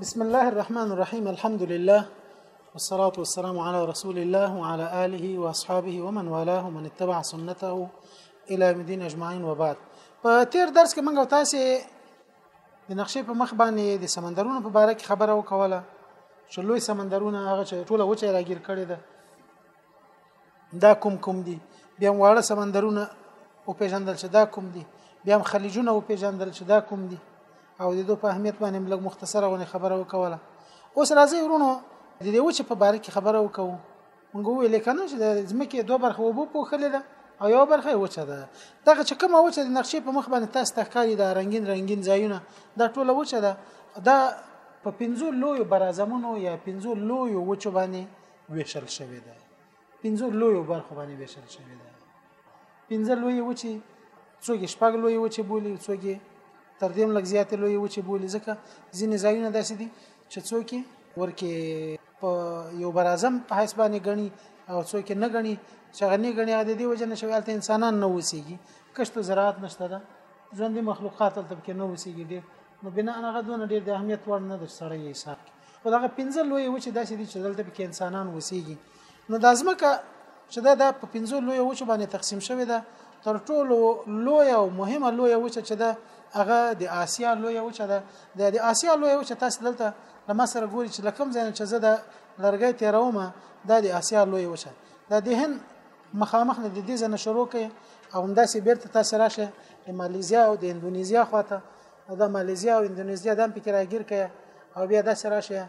بسم الله الرحمن الرحيم الحمد لله والصلاة والسلام على رسول الله وعلى آله وأصحابه ومن والاه ومن اتبع سنته إلى مدين أجمعين وبعد په تیر درس کې موږ تاسو د نقشې په مخ باندې د سمندرونو په باره کې خبره وکوله چې لوی سمندرونه هغه چې ټوله وچه راګیر کړي ده دا کوم کوم دي بیا واړه سمندرونه او پیژندل چې دا کوم دي بیا خلیجونه او پیژندل چې دا کوم دي او د دوه په اهمیت باندې موږ مختصره غونې خبره وکوله اوس راځي ورونو د دې وچ په باره کې خبره وکړو موږ ویل کنه چې د ځمکې دوه برخه وبو پوښلې ده او یو برخه وچه ده دغه چې کومه وچه د نقشې په مخ باندې تاسو تخکاری دا رنگین رنگین ځایونه دا ټوله وچه ده دا په پنځو لوی برازمونو یا پنځو لوی وچو باندې ویشل شوې ده پنځو لویو برخو باندې ویشل شوې ده پنځه لوی وچی څوګي شپږ لوی وچی بولی څوګي تر دې لږ زیات لوی وچی بولی ځکه ځینې ځایونه داسې دي چې څوکي ورکه په یو برازم په حساب باندې غني او څوک نه غني چې غني غني د دې وجه نشوي البته انسانان نه وسیږي کښته زراعت نشته ده ژوندي مخلوقات البته کې نه وسیږي ډېر نو بناء هغه دونه ډېر د اهمیت وړ نه ده چې سړی یې حساب کړي خو دغه پنځه لویې وچې داسې دي چې دلته پکې انسانان اوسېږي نو دا ځمکه چې دا د په پنځو لویو وچو باندې تقسیم شوې ده تر ټولو لوی او مهمه لوی وچه چې ده هغه د آسیا لوی وچه ده د آسیا لوی وچه تاسو دلته له ما سره ګوري چې لکم ځای چې زه د لرګي تیروم دا د آسیا لوی وچه ده د هند مخامخ نه د دې ځنه شروع کړي او همداسې بیرته تاسو راشه د مالیزیا او د انډونیزیا خواته دا مالیزیا او انډونیزیا دام پکې راګیر کړي او بیا داسې راشه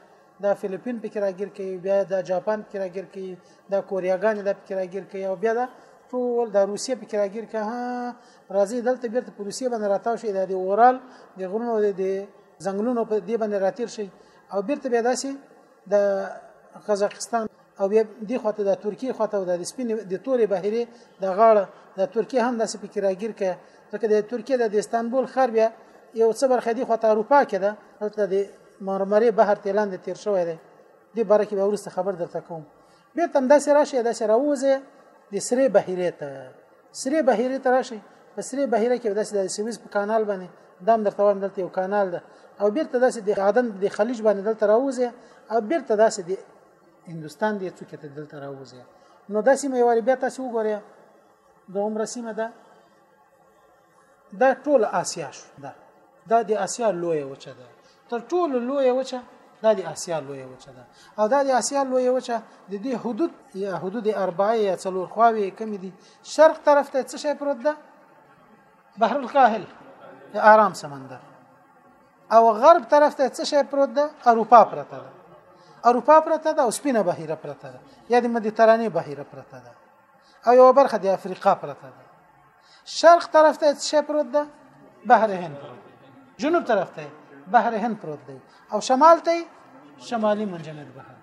دا فلیپین پکې راګیر کړي بیا دا جاپان پکې راګیر کړي دا کوریاګان دا پکې راګیر کړي او بیا دا ټول د روسیې پکې راګیر کړي ها راځي دلته بیرته په روسیې باندې راتاو شي د اورال د غرونو د ځنګلونو په دې باندې راتیر شي او بیرته بیا داسې د قزاقستان او بیا دی خواته د ترکیه خواته د سپین د تورې بهیره د غاړه د ترکیه هم داسې پکې راګیر کړي ځکه د ترکیه د استانبول ښار بیا یو څه برخه دی خواته اروپا کې ده هلته د مرمرې بهر تیلان د تیر شوی دی د باره کې به ورسته خبر درته کوم بیرته همداسې راشي داسې راوځي د سرې بهیرې ته سری بهیره ته راشي په سری بهیره کې داسې د سویز په کانال باندې دام درته وایم دلته یو کانال ده او بیرته داسې د عدن د خلیج باندې دلته راوځي او بیرته داسې د هندستان د څوکې ته دلته راوځي نو داسې مې واري بیا تاسو وګورئ د عمر سیمه ده دا ټول آسیا شو دا دا د آسیا لوی وچه ده تر ټولو لوی وچه دا د آسیا لوی وچه ده او دا د آسیا لوی وچه د دې حدود یا حدود اربعه یا څلور خواوې کم دي شرق طرف ته څه شي پروت ده بحر الکاهل آرام سمندر او غرب طرف ته څه شي پروت ده اروپا پرته ده اروپا پرته ده او سپینه بحیره پرته ده یا د مدیترانه بحیره پرته ده او یو برخه د افریقا پرته ده شرق طرف ته څه شی پروت ده بحر هند پروت دی جنوب طرف ته بحر هند پروت دی او شمال ته شمالي منجمد بحر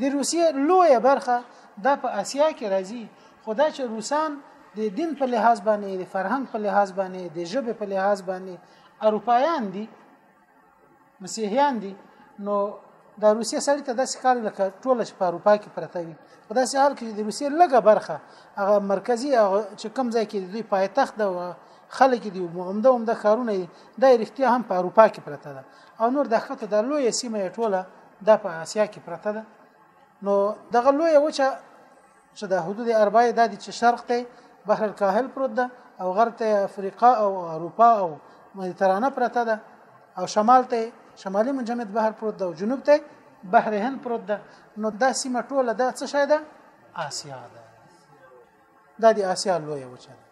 د روسیې لویه برخه دا په اسیا کې راځي خدا چې روسان د دین په لحاظ باندې د فرهنګ په لحاظ باندې د ژبې په لحاظ باندې اروپایان دي مسیحیان دي نو د روسیې سړی ته داسې کار لکه ټوله شپه اروپا کې پرته وي په داسې حال کې د روسیې لږه برخه هغه مرکزی چې کم ځای کې دوی پایتخت ده خلک دي عمده عمده کارونه دي د رښتیا هم په اروپا کې پرته ده او نور د خطه د لوی سیمه ټوله د په اسیا کې پرته ده نو دغه لوی وچه چې دا حدود اربعه د دې چې شرق ته بحر الکاهل پروت ده او غرب ته افریقا او اروپا او مدیترانه پرته ده او شمال ته شمالي منجمد بحر پروت ده او جنوب ته بحر هند پروت ده نو دا سیمه ټوله دا څه شی ده آسیا ده دا د آسیا لوی وچه ده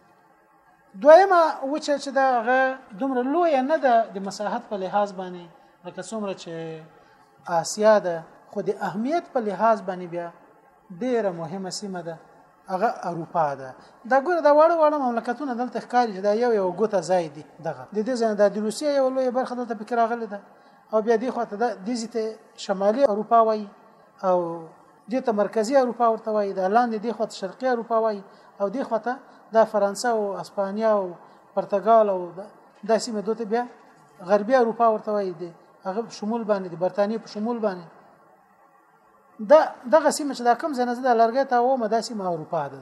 دویمه وچه چې دا غ دومره لوی نه ده د مساحت په لحاظ باندې لکه څومره چې آسیا ده خو د اهمیت په لحاظ باندې بیا ډیره مهمه سیمه ده هغه اروپا ده دا ګوره دا وړ وړ مملکتونه دلته ښکاري چې دا یو یو ګوته ځای دی دغه د دې ځای د روسیې یو لوی برخه دلته پکې راغلې ده او بیا دی خو ته د دې ته شمالي اروپا وایي او دې ته مرکزی اروپا ورته وایي د لاندې دې خو ته شرقي اروپا وایي او دې خو ته د فرانسه او اسپانیا او پرتګال او د سیمه دوته بیا غربي اروپا ورته وایي دي هغه شمول باندې د برتانیې په شمول باندې دا دغه سیمه چې دا کم زنه زده لرګه تا و مدا سیمه اروپا ده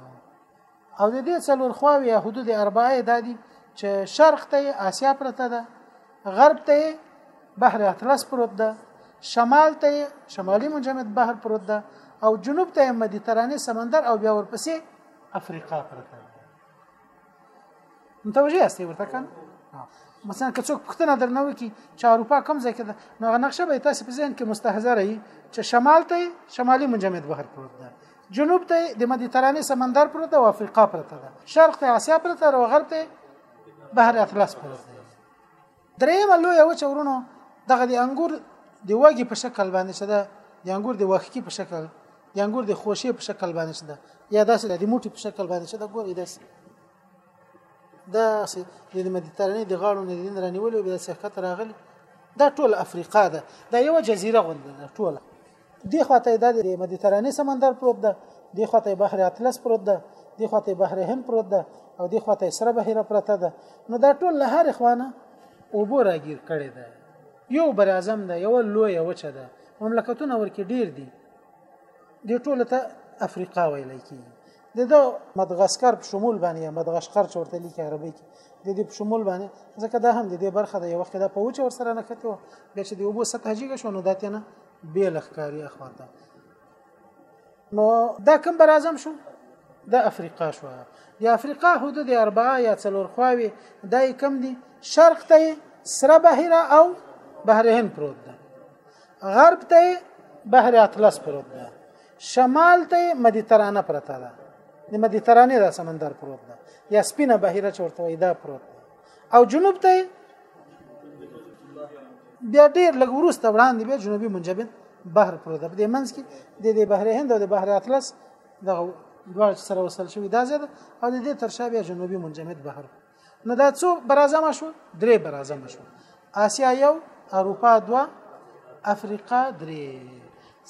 او د دې څلور خواوې یا حدود اربعه د دي چې شرق ته آسیا پرته ده غرب ته بحر اطلس پروت ده شمال ته شمالي منجمد بحر پروت ده او جنوب ته مدیترانه سمندر او بیا ورپسې افریقا پرته ده متوجه یاست ورته کنه مثلا که څوک پښتنه درنه وي چې اروپا کم ځای کې ده نو هغه نقشه به تاسو په ذهن کې مستحضره وي چې شمال ته شمالي منجمد بحر پروت ده جنوب ته د مدیترانه سمندر پروت ده او افریقا پروت ده شرق ته آسیا پروت ده او غرب ته بحر اطلس پروت ده درېیمه لویه وچه ورونو دغه د انګور د وږي په شکل باندې چې ده د انګور د وښکي په شکل د انګور د خوشې په شکل باندې چې ده یا داسې د موټي په شکل باندې چې ده ګوري داسې دا سي د مدیترانې د غاړو نه دین رانیول او د سیاحت راغلي دا ټول افریقا ده دا یو جزیره غونډه ده ټوله دی خواته د مدیترانه سمندر پروت ده دی خواته بحر اطلس پروت ده دی خواته بحر هند پروت ده او دی خواته سره بحیره پرته ده نو دا ټول له هر خوانه اوبو راګیر کړي ده یو بر اعظم ده یو لوی وچه ده مملکتونه ورکې ډیر دي دی ټول ته افریقا ویل کیږي د دو مدغسکر په شمول باندې یا مدغشقر چې ورته لیکي عربي کې د دې په شمول باندې ځکه دا هم د دې برخه د یو وخت د پوچ ور سره نښته و بیا چې د اوبو سطح جګه شو نو داتې نه بې لخکاري اخواته نو دا کوم بر اعظم شو د افریقا شو د افریقا حدود اربعه یا څلور خواوي دای کم دي شرق ته سره بحیره او بحر هند پروت ده غرب ته بحر اطلس پروت ده شمال ته مدیترانه پرته ده د مدیترانه د سمندر پروت ده یا سپینه بحیره چورته وای دا پروت او جنوب ته بیا ډیر لږ ورسته وړاندې بیا جنوبي منجبین بحر پروت ده په دې منځ کې د دې بحر هند او د بحر اطلس دغه دواړه سره وصل شوی دا زیاده او د دې تر شا بیا جنوبي منجمد بحر نو دا څو برازمه شو درې برازمه شو آسیا یو اروپا دوا افریقا درې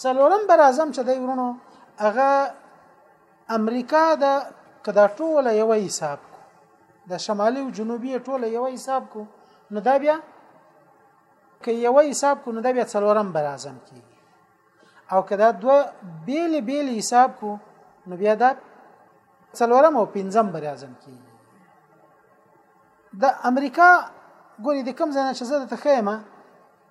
څلورم برازم چې دی ورونو هغه امریکا د کدا ټوله یو حساب کو د شمالي او جنوبي ټوله یو حساب کو نو دا بیا که یو حساب کو نو دا بیا څلورم برازم کیږي او کدا دوه بیل بیل حساب کو نو بیا دا څلورم او پنځم برازم کیږي د امریکا ګوري د کم ځای نه چې زه د تخیمه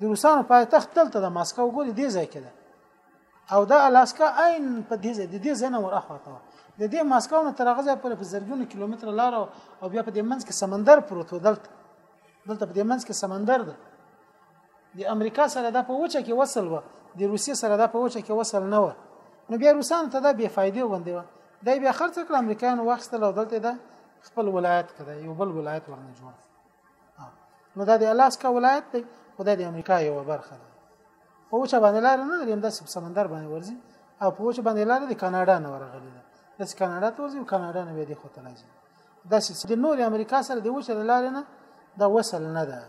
د روسانو پایتخت دلته د ماسکو ګوري دی ځای کې ده او دا الاسکا عین په دې ځای د دې ځای نه ورخواته د دې ماسکو نه تر هغه ځای پورې په زرګونو کیلومتر لار او بیا په دې منځ کې سمندر پروت و دلته دلته په دې منځ کې سمندر ده د امریکا سره دا په وچه کې وصل و د روسیې سره دا په وچه کې وصل نه و نو بیا روسان ته دا بې فائدې وندې و دا بیا خرڅ کړ امریکایانو واخستل او دلته دا خپل ولایت کړه یو بل ولایت ورنه جوړ نو دا د الاسکا ولایت دی او دا د امریکا یو برخه ده په وچه باندې لار نه لري همداسې په سمندر باندې ورځي او په وچه باندې لار د کاناډا نه ورغلي ده داسې کاناډا ته ورځي او کاناډا نه بیا دې خواته راځي داسې د نور امریکا سره د وچه د لارې نه دا وصل نه ده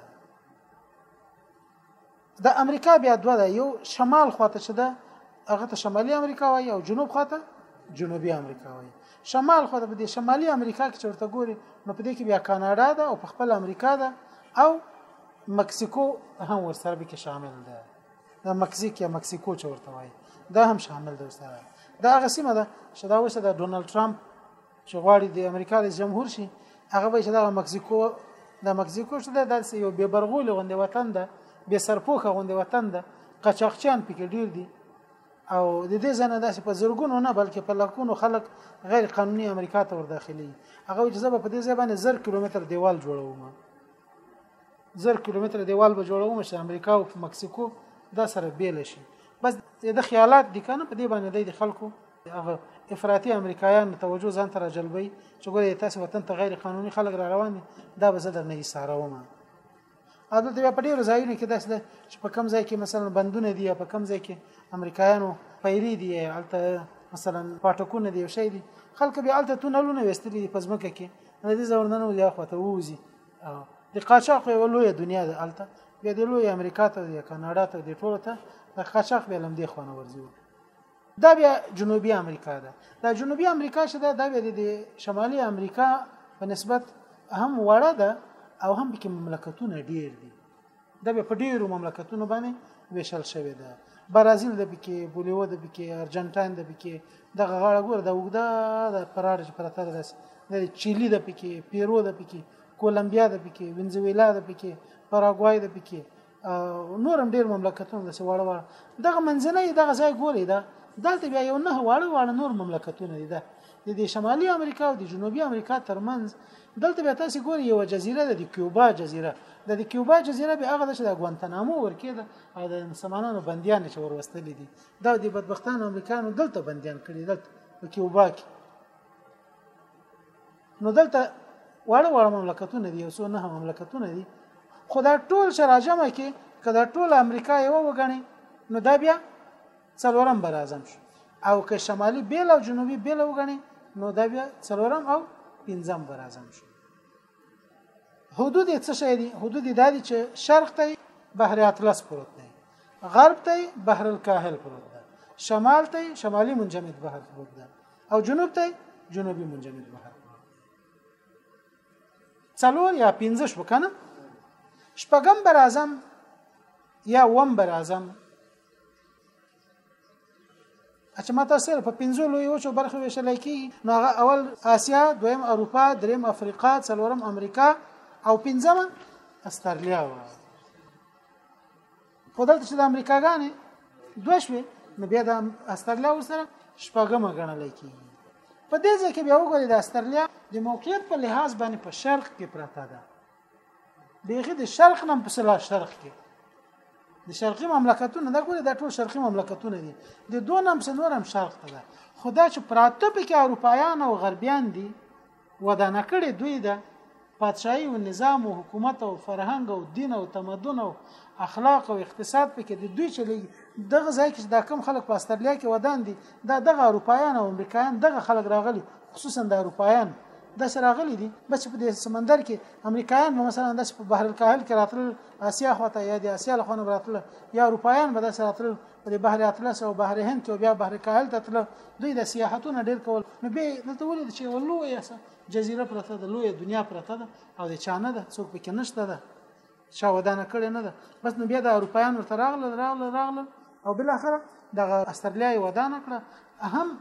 د امریکا بیا دوه ده یو شمال خواته چې ده هغه ته شمالي امریکا وایي او جنوب خواته جنوبي امریکا وایي شمال خواته په دې شمالي امریکا کې چورته ګوري نو په دې کې بیا کاناډا ده او په خپل امریکا ده او مکسیکو هم ورسره به کې شامل ده دا مکزیک یا مکسیکو چورته وایي دا هم شامل ده ورسره دا هغه سیمه ده چې دا اوس د ډونالد ترامپ چې غواړي د امریکا رئیس جمهور شي هغه به چې دغه مکسیکو د مکسیکو چې د داسې یو بې برغولې غوندې وطن ده بې سرپوښه غوندې وطن ده قچاقچیان پکې ډیر دي او د دې ځنه داسې په زرګونو نه بلکې په لکونو خلک غیر قانوني امریکا ته ور داخلي هغه چې زه په دې ځای باندې زر کیلومتر دیوال جوړوم زر کیلومتر دیوال به جوړوم چې امریکا او مکسیکو دا سره بیل شي بس د خیالات دي کنه په دې باندې د خلکو هغه افراطي امریکایان توجه ځان ته راجلبوي چې ګوره تاسو وطن ته غیر قانوني خلک را روان دي دا به زه درنه ایساروم اته ته په ډیرو ځایونو کې داسې ده چې په کم ځای کې مثلا بندونه دي په کم ځای کې امریکایانو پیری دي الته مثلا پټکونه دي شي دي خلک بیا الته تونلونه وستلي په ځمکه کې نه دي زورننو یا خو ته ووزي د قاچاق یو لوی دنیا ده الته بیا د لوی امریکا ته د کاناډا ته د ټولو ته د قاچاق بیا لم دي خونه ورځي دا بیا جنوبي امریکا ده دا جنوبي امریکا چې ده دا بیا د شمالي امریکا په نسبت هم وړه ده او هم پکې مملکتونه ډیر دي دا بیا په ډیرو مملکتونو باندې ویشل شوی ده برازیل د پکې بولیو د پکې ارجنټاین د پکې دغه غاړه ګور د وګدا د پراړ چې پرته ده د چيلي د پکې پیرو د پکې کولمبیا د پکې وینزویلا د پکې پاراګوای د پکې نور هم ډیر مملکتونه داسې واړه واړه دغه منځنۍ دغه ځای ګوري دا دلته بیا یو نه واړه واړه نور مملکتونه دي دا د دې شمالي امریکا او د جنوبي امریکا ترمنځ دلته بیا تاسو ګوري یو جزیره ده د کیوبا جزیره د دې کیوبا جزیره به هغه چې د ګوانتانامو ورکې ده او د مسلمانانو بندیان چې وروستل دي دا د بدبختانو امریکانو دلته بندیان کړي دلته په کیوبا کې نو دلته واړه واړه مملکتونه دي او څو نه مملکتونه دي خو دا ټول شراجمه کې کدا ټول امریکا یو وګڼي نو دا بیا څلورم بر اعظم شو او که شمالي بیل او جنوبي بیل وګڼي نو دا بیا څلورم او پنځم بر اعظم شو حدود څه شي دي حدود دا دي چې شرق ته بحر اطلس پروت دی غرب ته بحر الکاهل پروت دی شمال ته شمالي منجمد بحر پروت دی او جنوب ته جنوبي منجمد بحر څلور یا پنځه شو کنه شپږم بر اعظم یا وم بر اعظم چې ما تاسو په پنځو لوی وچو برخو ویشل کی نو هغه اول آسیا دویم اروپا دریم افریقا څلورم امریکا او پنځمه استرالیا و خو دلته چې د امریکاګانې دوه شوې نو بیا د استرلیا ورسره شپږمه ګڼل کېږي په دې ځای کې بیا وګورئ د استرلیا د موقعیت په لحاظ باندې په شرق کې پراته ده بیخي د شرق نم په سلا شرق کې د شرقي مملکتونو دا ګوره دا ټول شرقي مملکتونه دي د دوه نم سنور هم شرق ته ده خدا چې پراته پکې اروپایان او غربیان دي ودانه کړې دوی ده پادشاهي او نظام او حکومت او فرهنګ او دین او تمدن او اخلاق او اقتصاد پکې د دوی چلیږي دغه ځای کې دا کم خلک په استرالیا کې ودان دي دا دغه اروپایان او امریکایان دغه خلک راغلي خصوصا د اروپایان دا چې راغلي دي به چې په دې سمندر کې امریکایان به مثلا دا چې په بحر الکاهل کې راتلل اسیا خواته یا د اسیا له خوا نه راتلل یا اروپایان به دا چې راتلل په دې بحر اطلس او بحر هند کې او بیا بحر کاهل ته تل دوی د سیاحتونه ډیر کول نو به دلته ولید چې یو لوی جزیره پرته ده لوی دنیا پرته ده او د چانه ده څوک پکې نشته ده چا ودانه کړې نه ده بس نو بیا د اروپایان ورته راغله راغله راغله او بل اخر د استرالیا یې ودانه کړه هم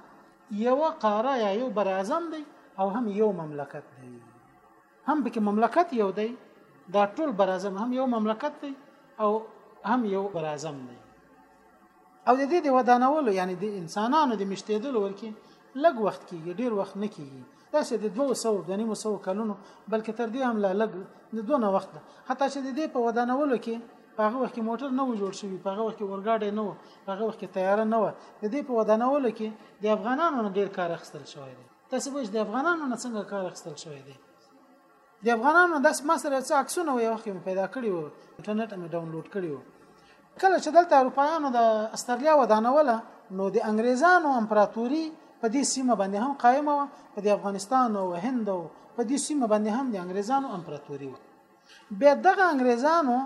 یو قاره یا یو بر اعظم دی او هم یو مملکت دی هم پکې مملکت یو دی دا ټول برازم هم یو مملکت دی او هم یو برازم دی او د دې د ودانولو یعنی د انسانانو د مشتیدلو ورکی لږ وخت کیږي ډیر وخت نه کیږي دا چې د 200 د نیمو سو کلونو بلکې تر دې هم لا لږ د دونه وخت ده حتی چې د دې په ودانولو کې په هغه وخت کې موټر نه و جوړ شوی په هغه وخت کې اورګاډی نه و په هغه وخت کې طیاره نه و د دې په ودانولو کې د افغانانو ډیر کار اخستل شوی دی تاسو وایئ د افغانانو نه څنګه کار اخیستل شوی دی د افغانانو داس ما سره څه عکسونه یو وخت مې پیدا کړي وو انټرنیټ مې ډاونلوډ کړي وو کله چې دلته اروپایانو د استرالیا ودانوله نو د انګریزانو امپراتوري په دې سیمه باندې هم قائمه و په دې افغانستان او هند او په دې سیمه باندې هم د انګریزانو امپراتوري و بیا دغه انګریزانو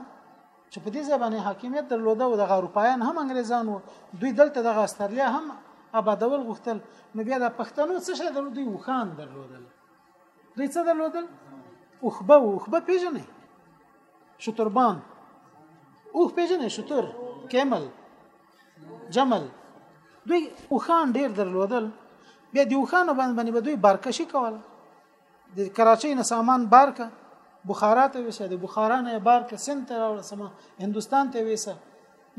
چې په دې ځای باندې حاکمیت درلوده او دغه اروپایان هم انګریزان وو دوی دلته دغه استرالیا هم آبادول غوښتل نو بیا د پښتنو څه شي درلود دوی وخان درلودل دوی څه درلودل اوخبه اوخبه پیژنې شتربان اوخ پیژنې شتر کیمل جمل دوی وخان ډیر درلودل بیا د وخانو باندې به دوی بارکشي کوله د کراچۍ نه سامان بار ک بخارا ته وسه د بخارا نه بار ک سند ته راوړ سم هندستان ته وسه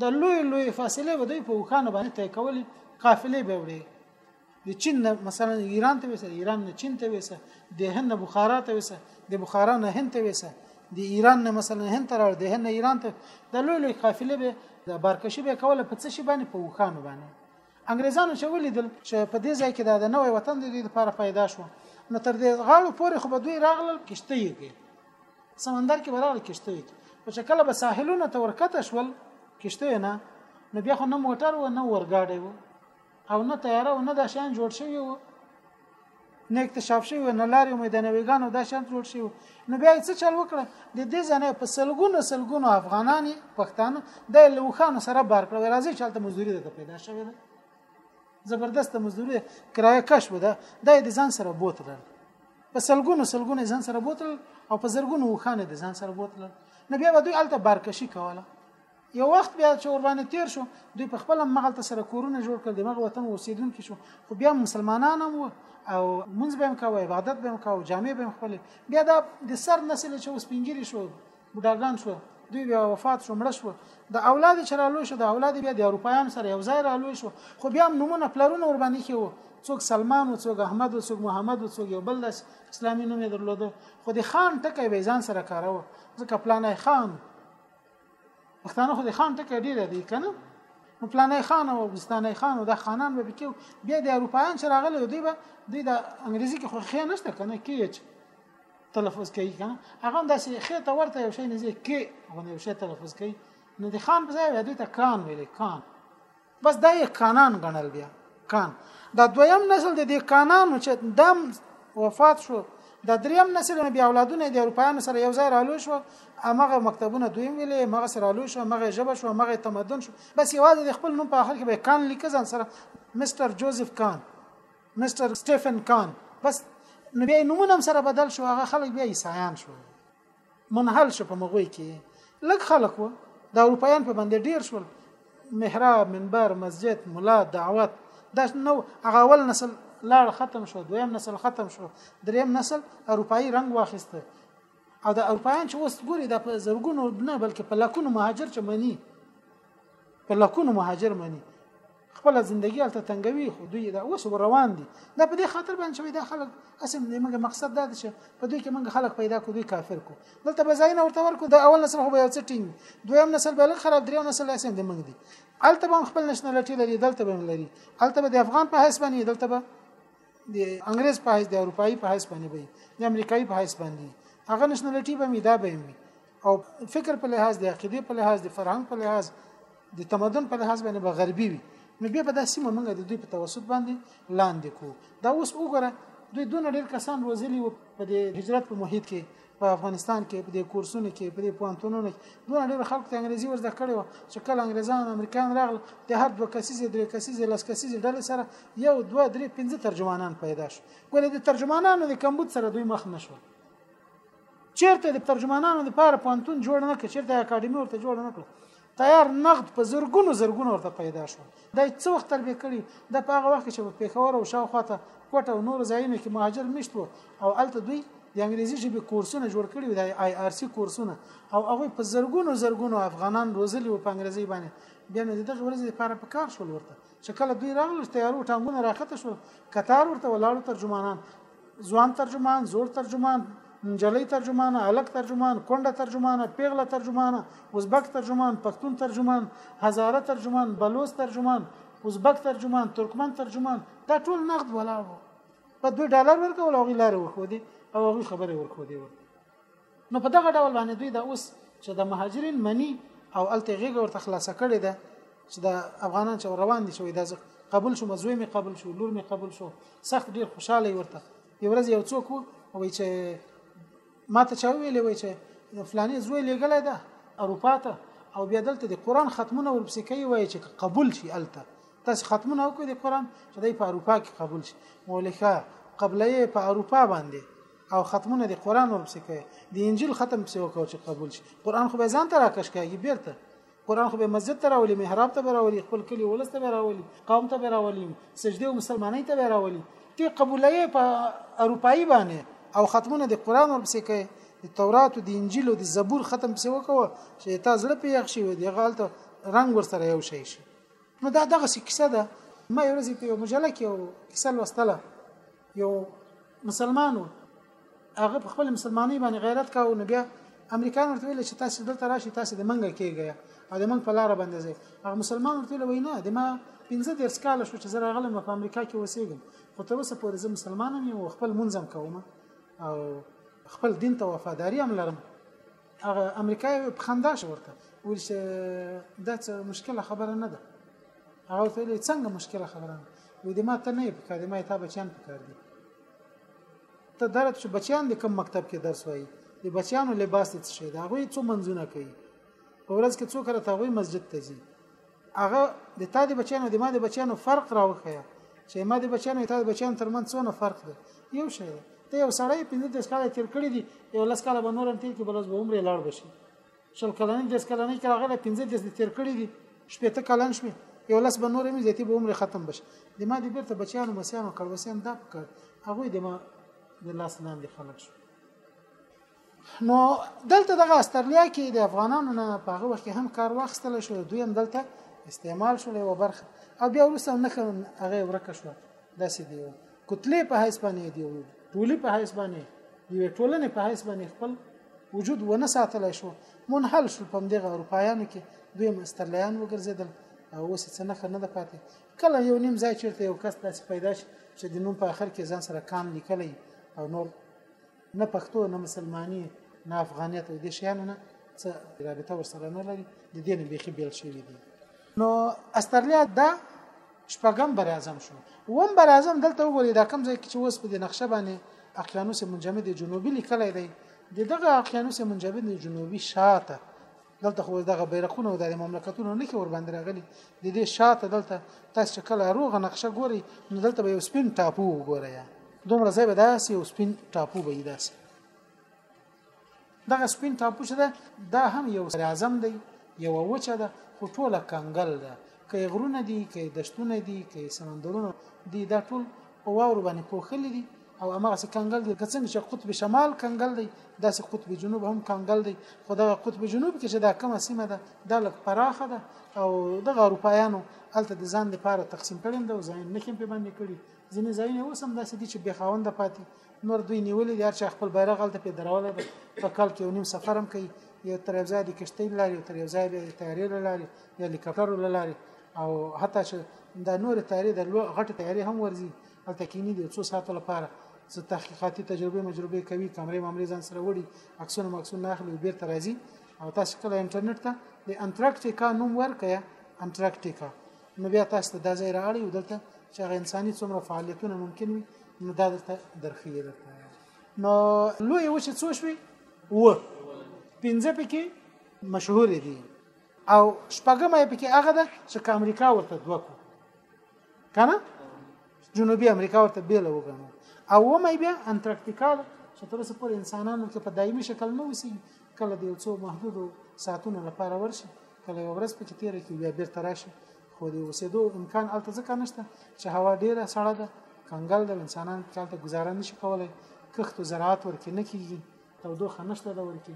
د لوی لوی فاصله به دوی په وخانه باندې طی کولې قافلې به وړي د چین نه مثلا ایران ته وسه ایران نه چین ته وسه د هند نه بخارا ته وسه د بخارا نه هند ته وسه د ایران نه مثلا هند ته راوړ د هند نه ایران ته د لوی لوی قافلې به د بارکشي به کوله په څه شي باندې په وخانه باندې انګریزانو چې ولیدل چې په دې ځای کې دا د نوې وطن د دوی لپاره پیدا شو نو تر دې غاړو پورې خو به دوی راغلل کشته یې کې سمندر کې ورغل کشته یې کې او چې کله به ساحلونه ته ورکته شول کشته نه نو بیا خو نه موټر و نه ورګاډی و او نه تیاره و نه د شان جوړ شوی و نه اکتشاف شوی نه لارې مې د نویګانو دا شان جوړ شوی نو بیا څه چل وکړه د دې ځنه په سلګونو سلګونو افغانان پښتانه د لوخانو سره بار کړو راځي چې تل مزدوري ده پیدا شوی ده زبردست مزدوري کرایه کش وده د دې ځان سره بوتل په سلګونو سلګونو ځان سره بوتل او په زرګونو وخانه د ځان سره بوتل نو بیا دوی الته بارکشي کوله یو وخت بیا چې ورباندې تیر شو دوی په خپل مغلته سره کورونه جوړ کړل د مغه وطن اوسیدونکو شو خو بیا مسلمانان هم وو او منځ به هم کاوه عبادت به هم کاوه جامع به هم خپل بیا دا د سر نسل چې اوس پنجری شو بډاګان شو دوی بیا وفات شو مړ شو د اولاد چې رالو شو د اولاد بیا د اروپایان سره یو ځای رالو شو خو بیا هم نمونه پلرونه ور باندې کېو څوک سلمان او څوک احمد او څوک محمد او څوک یو بل داس اسلامي نوم یې درلوده خو د خان ټکی به ځان سره کاراوه ځکه پلانای خان پښتانه خو د خان ټکی ډیر دی کنه نو پلانې خان او بستانې خان او د خانان به کې بیا د اروپایان چې راغلي دوی به دوی د انګریزي کې خو خې نشته کنه کې اچ تلفظ کوي کنه هغه هم داسې خې ته ورته یو شی نه ځي کې غو یو شی تلفظ کوي نو د خان په ځای دوی ته کان ویلې کان بس دا یې کانان غنل بیا کان دا دویم نسل د دې کانانو چې دم وفات شو دا دریم نسل نه بیا اولادونه د اروپایانو سره یو ځای رالو شو امغه مکتبونه دویم ویلې مغه سره رالو شو مغه ژبه شو مغه تمدن شو بس یوازې د خپل نوم په اخر کې به کان لیکه ځان سره مستر جوزف کان مستر سټیفن کان بس نو بیا نومونه سره بدل شو هغه خلک بیا عیسایان شو منحل شو په مغوی کې لږ خلک و د اروپایان په باندې ډیر شول محراب منبر مسجد ملا دعوت دا نو هغه اول نسل لاړ ختم شو دویم نسل ختم شو دریم نسل اروپאי رنگ واخیسته او د اروپایان چې اوس ګوري د زرګونو نه بلکې په لکونو مهاجر چې مني په لکونو مهاجر مني خپل زندگی الته تنګوي خو دوی دا اوس روان دي دا په دې خاطر باندې شوی دا خلک اسم دې موږ مقصد دا دی چې په دوی کې موږ خلک پیدا کو دوی کافر کو دلته به ځای نه ورته ورکو دا اول نسل خو به یو څه ټینګ دویم نسل به لږ خراب دریم نسل اسم دې موږ دي الته به خپل نشنلټي لري دلته به لري الته به د افغان په حساب باندې دلته به د انګريز په حساب د اروپאי په حساب باندې وي د امریکایي په حساب باندې هغه نشنلټي به میدا به وي او فکر په لحاظ د عقیده په لحاظ د فرهنګ په لحاظ د تمدن په لحاظ باندې به غربي وي نو بیا به دا سیمه موږ د دوی په توسط باندې لاندې کو دا اوس وګوره دوی دونه ډېر کسان روزلي وو په دې هجرت په محیط کې په افغانستان کې په دې کورسونو کې په دې پوهنتونونو کې دونه ډېر خلکو ته انګریزي ور زده کړې وه چې کله انګریزان امریکایان راغل د هر دوه کسیزې درې کسیزې لس کسیزې ډلې سره یو دوه درې پنځه ترجمانان پیدا شو ګوره د ترجمانانو د کمبود سره دوی مخ نه شول چیرته د ترجمانانو لپاره پوهنتون جوړ نه کړ چیرته اکاډمي ورته جوړ نه کړ تیار نقد په زرګونو زرګونو ورته پیدا شو دا څو وخت تربیه کړي د په هغه وخت کې چې په پیښور او شاوخوا ته کوټه او نور ځایونه کې مهاجر مشت وو او الته دوی د انګریزي ژبې کورسونه جوړ کړي وو د آی آر سي کورسونه او هغه په زرګونو زرګونو افغانان روزلي وو په انګریزي باندې بیا نو دغه ورځې لپاره په کار شول ورته چې کله دوی راغلل تیارو ټانګونه راخته شول کتار ورته ولاړو ترجمانان ځوان ترجمان، زوړ ترجمان، نجلۍ ترجمانه، هلک ترجمان، کونډه ترجمانه، پېغله ترجمانه، ازبک ترجمان، پښتون ترجمان، هزاره ترجمان، بلوڅ ترجمان، ازبک ترجمان، ترکمن ترجمان دا ټول نقد ولاړ وو په دوی ډالر ورکول او غي لارې وښودي او غي خبرې ورکودي ورته نو په دغه ډول باندې دوی دا اوس چې د مهاجرین منی او الته غیګه ورته خلاصه کړې ده چې د افغانان چې روان دي شوې دا قبول شو مزوی می قبول شو لور می قبول شو سخت ډیر خوشاله ورته یو ورځ یو څوک وای چې ما ته چا ویلې وای چې فلانی زوی لګلای ده اروپا ته او بیا دلته د قران ختمونه ورپسې کوي وای چې قبول شي الته تاسو ختمونه وکړئ د قران چې د په اروپا کې قبول شي مولکه قبلې په اروپا باندې او ختمونه دی قران ورپسې کوي د انجیل ختم پسې وکاو چې قبول شي قران خو به ځان ته راکش کوي بیرته قران خو به مسجد ته راولي محراب ته راولي خپل کلی ولست ته راولي قوم ته راولي سجده او مسلمانۍ ته راولي تی قبولې په اروپאי باندې او ختمونه د قران ورپسې کوي د تورات او د انجیل او د زبور ختم پسې وکاو چې تا زړه پیښ شي دی غالته رنگ ورسره یو شي شي نو دا دغه کیسه ده ما یو ورځ په یو مجله کې یو کیسه لوستله یو مسلمان و هغه په خپل مسلمانۍ باندې غیرت کاوه نو بیا امریکایان ورته ویل چې تاسو دلته راشي تاسو د منګه کېږئ او د منګ په لار باندې ځئ هغه مسلمان ورته ویل وینا د ما 15 درس کال شو چې زه راغلم په امریکا کې اوسېږم خو تر اوسه پورې زه مسلمان یم او خپل منځم کوم او خپل دین ته وفاداری هم لرم هغه امریکای په خندا شو ورته ویل چې دا څه مشکله خبره نه ده هغه ورته ویل څنګه مشکله خبره نه وي د ما ته نه په کار دي ما ته بچیان په کار دي ته درته چې بچیان د کوم مکتب کې درس وایي د بچیانو لباس څه شي دا غوي څو منځونه کوي په ورځ کې څو کله ته غوي مسجد ته ځي هغه د تا د بچیانو د ما د بچیانو فرق راوښیه چې ما د بچیانو د تا د بچیانو ترمن څونه فرق دی یو شی دی ته یو سړی 15 کاله تیر کړی دی یو لس کاله به نورم تیر کې بل اوس به عمر لاړ بشي شل کلنې د کلنې کې راغله 15 د تیر کړی دی شپې ته کلن شوي یو لس به نورم زیاتی به عمر ختم بشي د ما د بیرته بچیانو مسیانو کړوسیان دا کړ هغه د ما د لاس لاندې خلک شو نو دلته دغه استرالیا کې د افغانانو نه په هغه وخت کې هم کار واخستل شو دوی هم دلته استعمال شول یو برخه او بیا وروسته نه هغه ورکه شو داسې دی کتلې په حیث باندې دی ټولي په حیث باندې دی ټولنې په حیث باندې خپل وجود ونه ساتل شو منحل شو په دغه اروپایانو کې دوی مسترلیان وګرځیدل او اوس څه نه خنه ده پاتې کله یو نیم ځای چیرته یو کس داسې پیدا شي چې د نوم په اخر کې ځان سره کام لیکلی او نور نه پښتو نه مسلماني نه افغانیت او دې شیانو نه څه رابطه ورسره نه لري د دې نه بیخي بیل شوي دي نو استرلیا دا شپږم بر اعظم شو وم بر اعظم دلته وګورئ دا کوم ځای کې چې اوس په دې نقشه باندې اقیانوس منجمد جنوبي لیکلی دی د دغه اقیانوس منجمد جنوبي شاته دلته خو دغه بیرقونه او د مملکتونو نښې ور باندې راغلي د دې شاته دلته تاسو چې کله روغه نقشه ګورئ نو دلته به یو سپین ټاپو وګورئ دومره ځای به داسې یو سپین ټاپو به یې داسې دغه سپین ټاپو چې ده دا هم یو سر اعظم دی یو وچه ده خو ټوله کنګل ده که غرونه دي که دشتونه دي که سمندرونه دي دا ټول په واورو باندې پوښلي دي او همغسې کنګل دی که څنګه چې قطب شمال کنګل دی داسې قطب جنوب هم کنګل دی خو دغه قطب جنوب کې چې دا کومه سیمه ده دا لږ پراخه ده او دغه اروپایانو هلته د ځان لپاره تقسیم کړي دي او ځایونه نښې پې باندې کړي ځینې ځایونه اوس هم داسې دي چې بې خاونده پاتې نور دوی نیولي دي هر چا خپل بیرغ هلته پې درولی دی په کال کې یو نیم سفر هم کوي یو تر یو ځایه د کښتۍ له لارې یو تر یو ځایه بیا د طیارې له لارې یا هلیکاپټرو له لارې او حتی چې دا نورې طیارې د غټې طیارې هم ورځي هلته کینی د یو څو ساعتو لپاره څه تحقیقاتي تجربې مجربې کوي کمرې مامرې ځان سره وړي عکسونه ماکسونه اخلي او بیرته راځي او تاسو کله انټرنیټ ته د انټراکټیکا نوم ورکړئ انټراکټیکا نو بیا تاسو ته دا ځای راړي او دلته چې هغه انساني څومره فعالیتونه ممکن وي نو دا دلته درخي درته نو لوی و چې څو شوي و پنځه پکې مشهور دي او شپږمه پکې هغه ده چې امریکا ورته دوه کنه جنوبي امریکا ورته بیل وګڼو او ومه بیا انټارکټیکا ده چې تر اوسه پورې انسانانو کې په دایمي شکل نه وسی کله د یو څو محدودو ساعتونو لپاره ورشي کله یو ورځ پکې تیر کی بیا بیرته راشي خو د اوسېدو امکان الته ځکه نشته چې هوا ډیره سړه ده کنګل ده انسانان پکې الته گزاره نشي کولای کښت او زراعت ورکې نه کیږي تودوخه نشته ده ورکې